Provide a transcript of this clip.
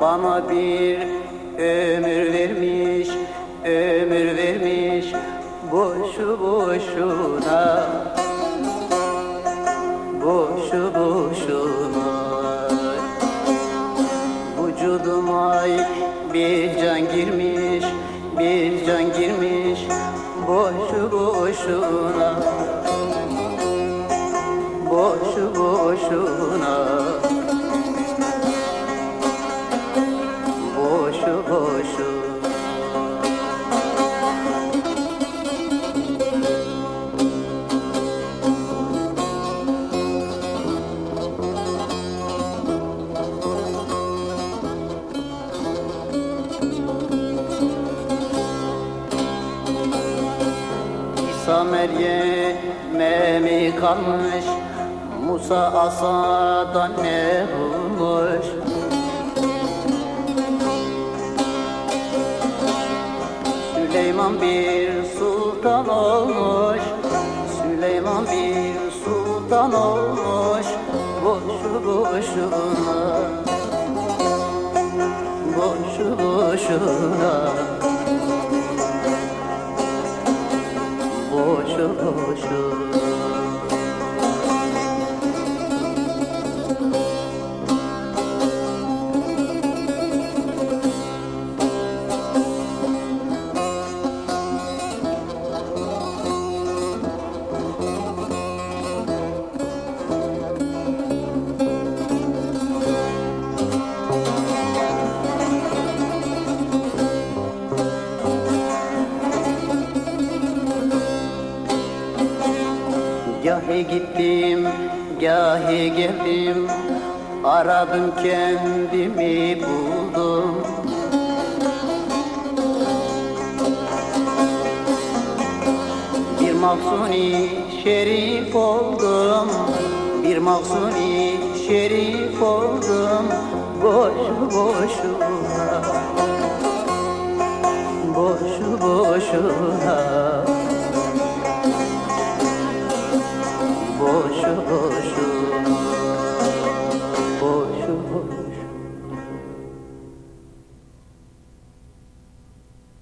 Bana bir ömür vermiş, ömür vermiş boşu boşuna. Boşu boşuna. Vücuduma bir can girmiş, bir can girmiş boşu boşuna İsa Meryem'e mi kalmış? Musa asadan ne bulmuş? Süleyman bir sultan olmuş. Süleyman bir sultan olmuş. Boşu boşuna Boşu boşuna boşu Gahi gittim, gahi geldim. Aradım kendimi buldum. Bir mahzuni şerif oldum. Bir mahzuni şerif oldum. Boşu boşuna. Boşu boşuna love.